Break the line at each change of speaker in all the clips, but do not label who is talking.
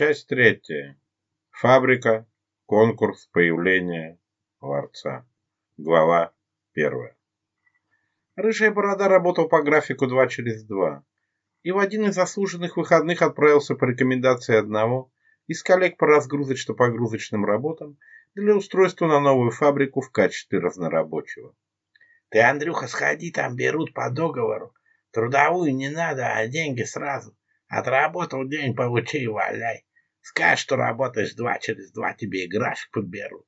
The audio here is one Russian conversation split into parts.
Часть третья. Фабрика. Конкурс появления ларца. Глава первая. Рыжая борода работал по графику два через два, и в один из заслуженных выходных отправился по рекомендации одного из коллег по разгрузочно-погрузочным работам для устройства на новую фабрику в качестве разнорабочего.
— Ты, Андрюха, сходи, там берут по договору. Трудовую не надо, а деньги сразу. Отработал день, получи и валяй. Скажешь, что работаешь два, через два тебе и график подберут.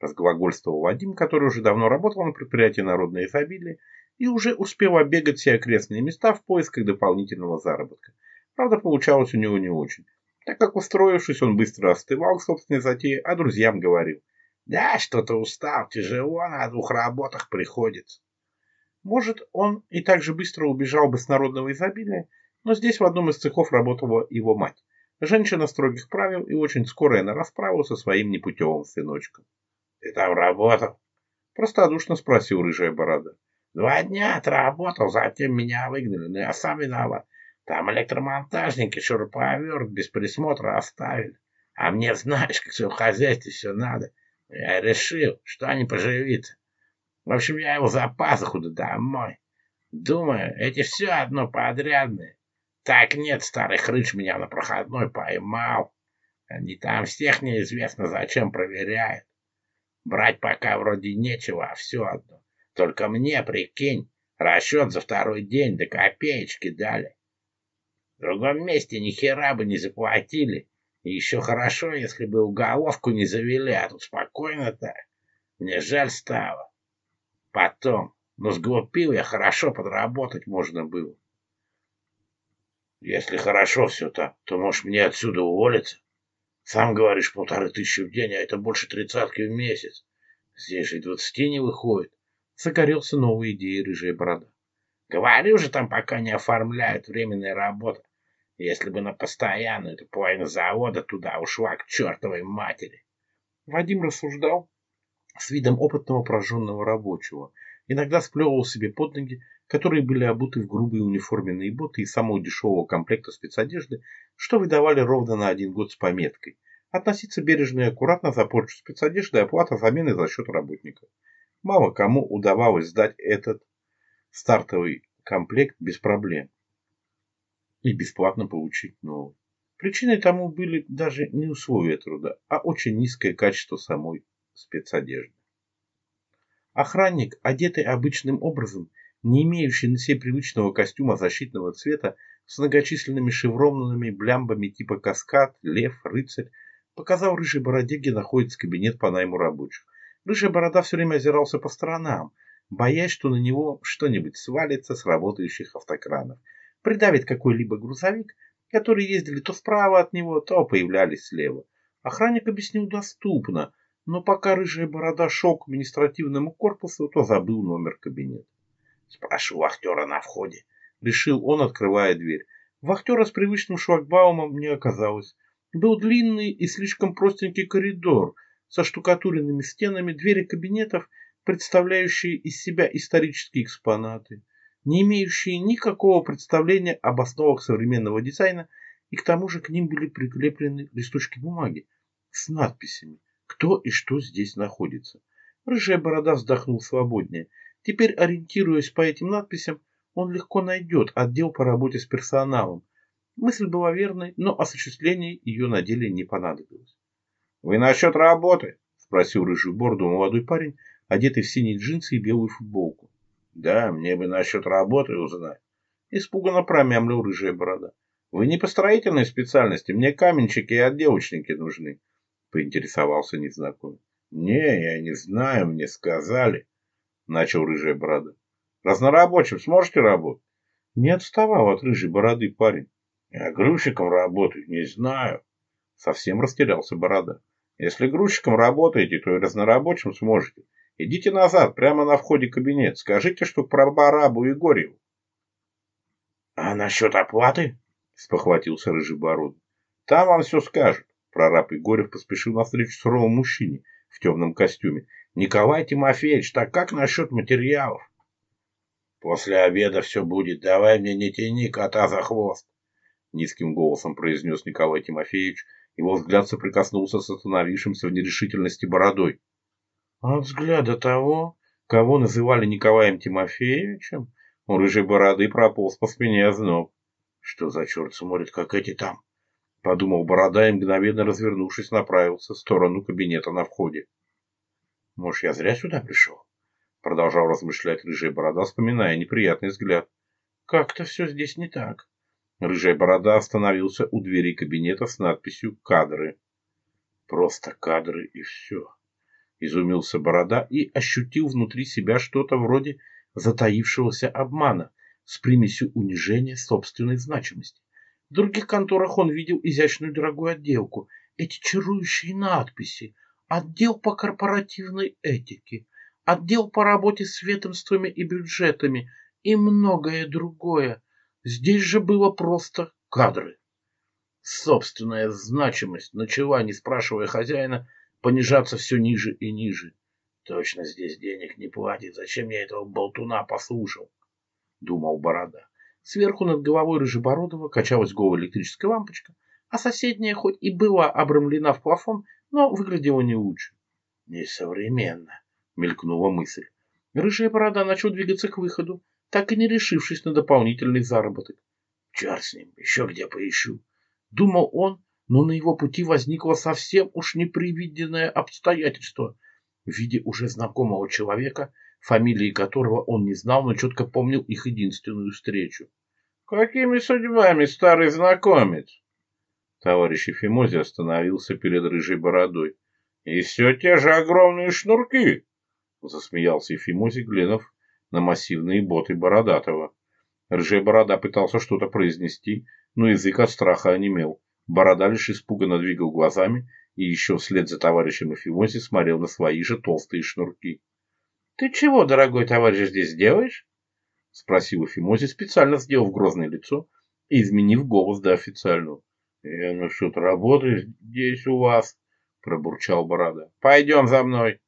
Разглагольствовал Вадим, который уже давно работал на предприятии «Народное изобилие» и уже успел оббегать все окрестные места в поисках дополнительного заработка. Правда, получалось у него не очень, так как, устроившись, он быстро остывал к собственной затее, а друзьям говорил.
«Да, что-то устал, тяжело, на двух работах приходится».
Может, он и так же быстро убежал бы с народного изобилия, но здесь в одном из цехов работала его мать. Женщина строгих правил и очень скорая на расправу со своим непутевым сыночком.
— Ты там работал?
— простодушно спросил рыжая борода.
— Два дня отработал, затем меня выгнали, но я сам виноват. Там электромонтажники шуруповерт без присмотра оставили. А мне, знаешь, как все в хозяйстве все надо. Ну, я решил, что они поживится. В общем, я его за пазуху да домой. Думаю, эти все одно подрядные. Так нет, старый хрыч меня на проходной поймал. Они там всех неизвестно зачем проверяют. Брать пока вроде нечего, а все одно. Только мне, прикинь, расчет за второй день до копеечки дали. В другом месте ни хера бы не заплатили. И еще хорошо, если бы уголовку не завели, а тут спокойно так. Мне жаль стало. Потом. Но сглупил я, хорошо подработать можно было. Если хорошо все так, то можешь мне отсюда уволиться. Сам говоришь, полторы тысячи в день, а это больше тридцатки в месяц. Здесь же и двадцати не выходит. Загорелся новой идеей рыжая борода. Говорю же, там пока не оформляют временная работа. Если бы на постоянную, то половина завода туда ушла к чертовой матери.
Вадим рассуждал с видом опытного прожженного рабочего – иногда сплевывал себе под ноги, которые были обуты в грубые униформенные боты и самого дешевого комплекта спецодежды, что выдавали ровно на один год с пометкой. Относиться бережно и аккуратно за порчу спецодежды и оплата замены за счет работника. Мало кому удавалось сдать этот стартовый комплект без проблем и бесплатно получить новый. Причиной тому были даже не условия труда, а очень низкое качество самой спецодежды. Охранник, одетый обычным образом, не имеющий на себе привычного костюма защитного цвета, с многочисленными шевронными блямбами типа каскад, лев, рыцарь, показал рыжей бороде, где находится кабинет по найму рабочих. Рыжая борода все время озирался по сторонам, боясь, что на него что-нибудь свалится с работающих автокранов. Придавит какой-либо грузовик, который ездили то справа от него, то появлялись слева. Охранник объяснил доступно – но пока рыжая борода шел к административному корпусу, то забыл номер кабинета.
«Спрошу вахтера на входе», —
решил он, открывая дверь. Вахтера с привычным швагбаумом не оказалось. Был длинный и слишком простенький коридор со штукатуренными стенами, двери кабинетов, представляющие из себя исторические экспонаты, не имеющие никакого представления об основах современного дизайна, и к тому же к ним были прикреплены листочки бумаги с надписями кто и что здесь находится. Рыжая борода вздохнул свободнее. Теперь, ориентируясь по этим надписям, он легко найдет отдел по работе с персоналом. Мысль была верной, но осуществление ее на деле не понадобилось. «Вы насчет работы?» – спросил рыжую бороду молодой парень, одетый в синие джинсы и белую футболку.
«Да, мне бы насчет работы узнать».
Испуганно промямлил рыжая борода. «Вы не по строительной специальности, мне каменщики и отделочники нужны поинтересовался незнакомец.
«Не, я не знаю, мне сказали», —
начал рыжая борода. «Разнорабочим сможете работать?» Не отставал от рыжей бороды парень.
«Я грузчиком работаю, не знаю».
Совсем растерялся борода. «Если грузчиком работаете, то и разнорабочим сможете. Идите назад, прямо на входе кабинет. Скажите, что про Барабу и Горьеву».
«А насчет оплаты?»
— спохватился рыжий бород. «Там вам все скажут. Прораб Егорев поспешил навстречу суровому мужчине в темном костюме. «Николай Тимофеевич, так как насчет материалов?»
«После обеда все будет. Давай мне не тяни кота за хвост!»
Низким голосом произнес Николай Тимофеевич. Его взгляд соприкоснулся с остановившимся в нерешительности бородой. «А «От взгляда того, кого называли Николаем Тимофеевичем, у рыжей бороды прополз по спине озноб. Что за черт смотрит, как эти там?» подумал Борода и, мгновенно развернувшись, направился в сторону кабинета на входе. «Может, я зря сюда пришел?» Продолжал размышлять Рыжая Борода, вспоминая неприятный взгляд. «Как-то все здесь не так». Рыжая Борода остановился у двери кабинета с надписью «Кадры». «Просто кадры и все», — изумился Борода и ощутил внутри себя что-то вроде затаившегося обмана с примесью унижения собственной значимости. В других конторах он видел изящную дорогую отделку, эти чарующие надписи, отдел по корпоративной этике, отдел по работе с ведомствами и бюджетами и многое другое. Здесь же было просто кадры. Собственная значимость начала, не спрашивая хозяина, понижаться все ниже и ниже. Точно здесь денег не платит, зачем я этого болтуна послушал? Думал Борода. Сверху над головой Рыжебородова качалась голая электрическая лампочка, а соседняя хоть и была обрамлена в плафон, но выглядела не лучше. «Несовременно», — мелькнула мысль. Рыжая борода начал двигаться к выходу, так и не решившись на дополнительный заработок. «Чар с ним, еще где поищу», — думал он, но на его пути возникло совсем уж непривиденное обстоятельство в виде уже знакомого человека, фамилии которого он не знал, но четко помнил их единственную встречу. «Какими судьбами, старый знакомец?» Товарищ Эфимози остановился перед рыжей бородой. «И все те же огромные шнурки!» Засмеялся Эфимози, глянув на массивные боты Бородатого. Рыжая борода пытался что-то произнести, но язык от страха онемел. Борода лишь испуганно двигал глазами и еще вслед за товарищем Эфимози смотрел на свои же толстые шнурки. «Ты чего, дорогой товарищ, здесь делаешь?» — спросил Эфимози специально сделав грозное лицо и изменив голос до официального. «Я насчет работы здесь у вас», — пробурчал Борода. «Пойдем за мной».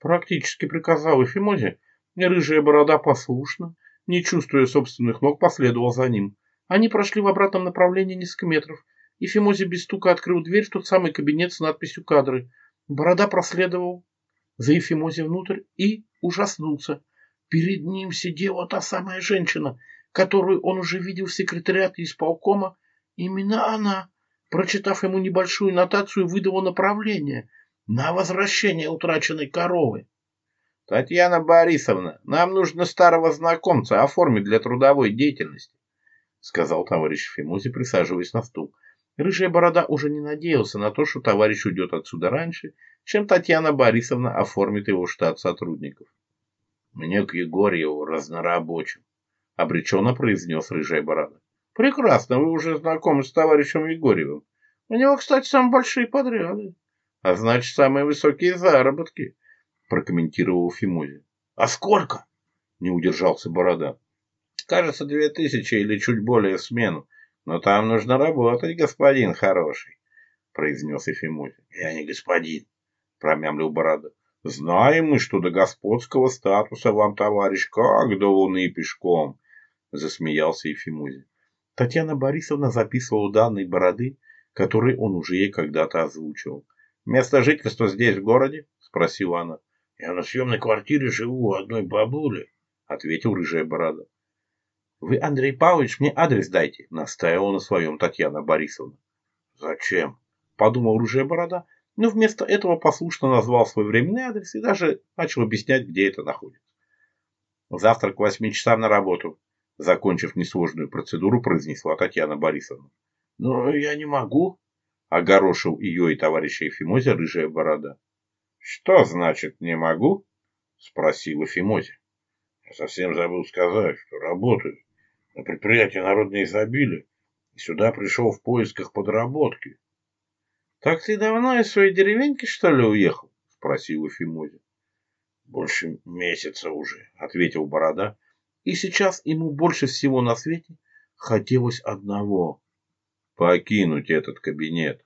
Практически приказал Эфимози. и рыжая борода послушно, не чувствуя собственных ног, последовал за ним. Они прошли в обратном направлении несколько метров, и Фимози без стука открыл дверь в тот самый кабинет с надписью «Кадры». Борода проследовал Заив внутрь и ужаснулся. Перед ним сидела та самая женщина, которую он уже видел в секретариате исполкома. Именно она, прочитав ему небольшую нотацию, выдала направление на возвращение утраченной коровы. — Татьяна Борисовна, нам нужно старого знакомца оформить для трудовой деятельности, — сказал товарищ Фимози, присаживаясь на стул. Рыжая борода уже не надеялся на то, что товарищ уйдет отсюда раньше, чем Татьяна Борисовна оформит его штат сотрудников. «Мне к Егорьеву разнорабочим», — обреченно произнес Рыжая борода. «Прекрасно, вы уже знакомы с товарищем Егорьевым. У него, кстати, самые большие подряды, а значит, самые высокие заработки», — прокомментировал Фимузи. «А сколько?» — не удержался борода. «Кажется, две тысячи или чуть более в смену», но там нужно работать, господин хороший, произнес Ефимузин. Я не господин, промямлил Борода. Знаем мы, что до господского статуса вам, товарищ, как до луны пешком, засмеялся Ефимузин. Татьяна Борисовна записывала данные Бороды, которые он уже ей когда-то озвучивал. «Место жительства здесь, в городе?» – спросила она. «Я на съемной квартире живу у одной бабули», – ответил рыжая борода. Вы, Андрей Павлович, мне адрес дайте, настаивала на своем Татьяна Борисовна. Зачем? Подумал рыжая борода, но вместо этого послушно назвал свой временный адрес и даже начал объяснять, где это находится. Завтра к восьми часам на работу, закончив несложную процедуру, произнесла Татьяна Борисовна. Но я не могу, огорошил ее и товарища Ефимозя рыжая борода. Что значит «не могу»? спросила Фимозя. Я совсем забыл сказать, что работаю предприятия народной изобилия и сюда пришел в поисках подработки. — Так ты давно из своей деревеньки, что ли, уехал? — спросил Эфимозин. — Больше месяца уже, — ответил Борода. И сейчас ему больше всего на свете хотелось одного — покинуть этот кабинет.